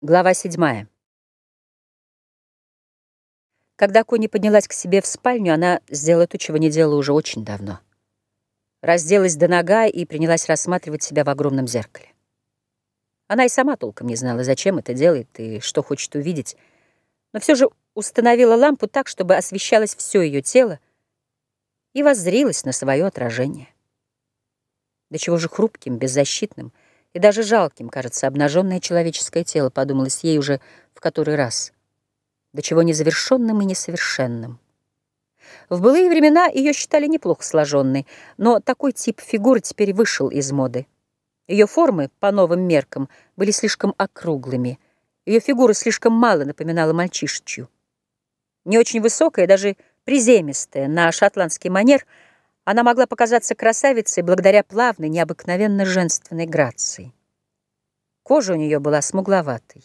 Глава седьмая. Когда Кони поднялась к себе в спальню, она сделала то, чего не делала уже очень давно. Разделась до нога и принялась рассматривать себя в огромном зеркале. Она и сама толком не знала, зачем это делает и что хочет увидеть, но все же установила лампу так, чтобы освещалось все ее тело, и воззрилась на свое отражение. До чего же хрупким, беззащитным — и даже жалким, кажется, обнаженное человеческое тело, подумалось ей уже в который раз. До чего незавершенным и несовершенным. В былые времена ее считали неплохо сложенной, но такой тип фигуры теперь вышел из моды. Ее формы, по новым меркам, были слишком округлыми. Ее фигура слишком мало напоминала мальчишечью. Не очень высокая, даже приземистая, на шотландский манер – она могла показаться красавицей благодаря плавной, необыкновенно женственной грации. Кожа у нее была смугловатой.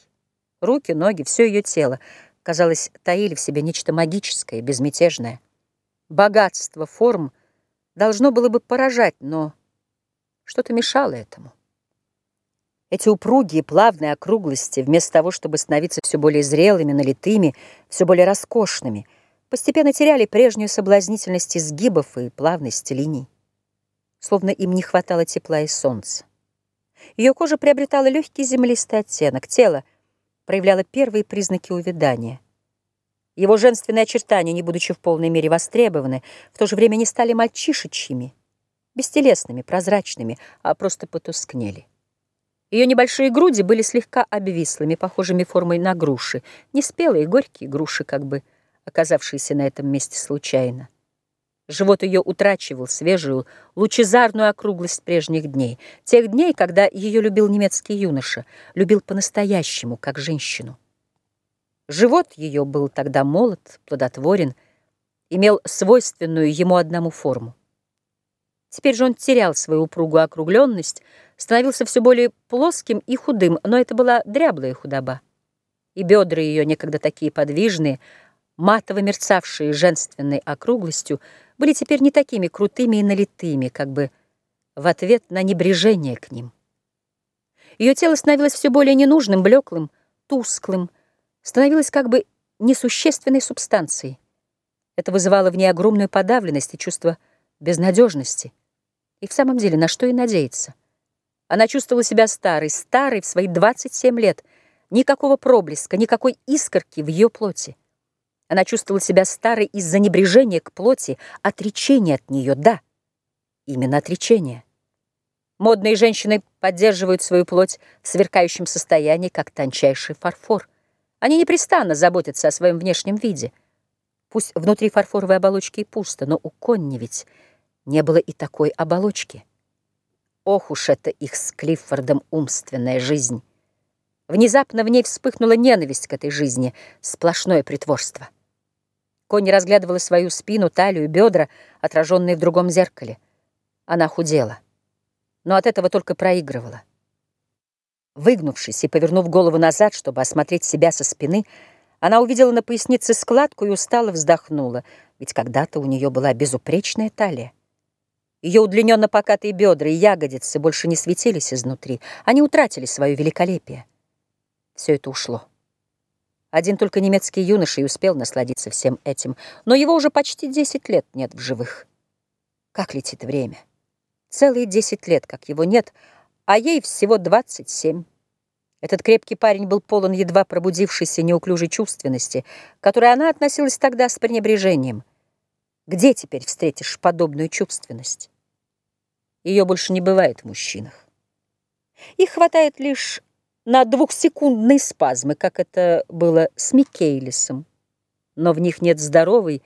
Руки, ноги, все ее тело, казалось, таили в себе нечто магическое, безмятежное. Богатство форм должно было бы поражать, но что-то мешало этому. Эти упругие, плавные округлости, вместо того, чтобы становиться все более зрелыми, налитыми, все более роскошными — постепенно теряли прежнюю соблазнительность изгибов и плавность линий, словно им не хватало тепла и солнца. Ее кожа приобретала легкий землистый оттенок, тело проявляло первые признаки увядания. Его женственные очертания, не будучи в полной мере востребованы, в то же время не стали мальчишечьими, бестелесными, прозрачными, а просто потускнели. Ее небольшие груди были слегка обвислыми, похожими формой на груши, неспелые, горькие груши, как бы оказавшиеся на этом месте случайно. Живот ее утрачивал свежую, лучезарную округлость прежних дней, тех дней, когда ее любил немецкий юноша, любил по-настоящему, как женщину. Живот ее был тогда молод, плодотворен, имел свойственную ему одному форму. Теперь же он терял свою упругую округленность, становился все более плоским и худым, но это была дряблая худоба. И бедра ее, некогда такие подвижные, матово мерцавшие женственной округлостью, были теперь не такими крутыми и налитыми, как бы в ответ на небрежение к ним. Ее тело становилось все более ненужным, блеклым, тусклым, становилось как бы несущественной субстанцией. Это вызывало в ней огромную подавленность и чувство безнадежности. И в самом деле, на что и надеяться? Она чувствовала себя старой, старой в свои 27 лет, никакого проблеска, никакой искорки в ее плоти. Она чувствовала себя старой из-за небрежения к плоти, отречения от нее, да, именно отречения. Модные женщины поддерживают свою плоть в сверкающем состоянии, как тончайший фарфор. Они непрестанно заботятся о своем внешнем виде. Пусть внутри фарфоровой оболочки и пусто, но у Конни ведь не было и такой оболочки. Ох уж это их с Клиффордом умственная жизнь. Внезапно в ней вспыхнула ненависть к этой жизни, сплошное притворство. Конни разглядывала свою спину, талию, бедра, отраженные в другом зеркале. Она худела, но от этого только проигрывала. Выгнувшись и повернув голову назад, чтобы осмотреть себя со спины, она увидела на пояснице складку и устало вздохнула, ведь когда-то у нее была безупречная талия. Ее удлиненно покатые бедра и ягодицы больше не светились изнутри, они утратили свое великолепие. Все это ушло. Один только немецкий юноша и успел насладиться всем этим, но его уже почти 10 лет нет в живых. Как летит время. Целые 10 лет, как его нет, а ей всего 27. Этот крепкий парень был полон едва пробудившейся неуклюжей чувственности, к которой она относилась тогда с пренебрежением. Где теперь встретишь подобную чувственность? Ее больше не бывает в мужчинах. Их хватает лишь на двухсекундные спазмы, как это было с Микейлисом. Но в них нет здоровой,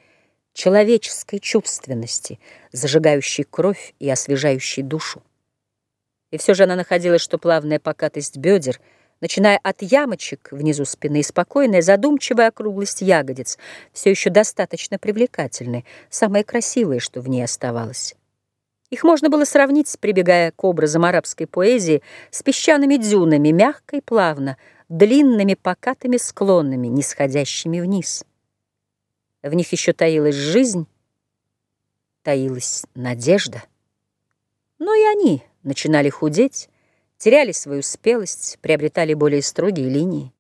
человеческой чувственности, зажигающей кровь и освежающей душу. И все же она находила, что плавная покатость бедер, начиная от ямочек внизу спины и спокойная, задумчивая округлость ягодиц, все еще достаточно привлекательны, самое красивое, что в ней оставалось. Их можно было сравнить, прибегая к образам арабской поэзии, с песчаными дюнами, мягко и плавно, длинными покатыми склонами, нисходящими вниз. В них еще таилась жизнь, таилась надежда. Но и они начинали худеть, теряли свою спелость, приобретали более строгие линии.